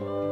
you